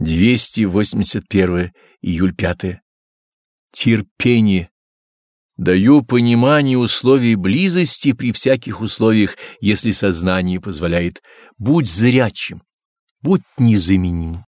281 июль 5. Терпение. Даю понимание условий близости при всяких условиях, если сознание позволяет. Будь зрячим, будь незаменимым.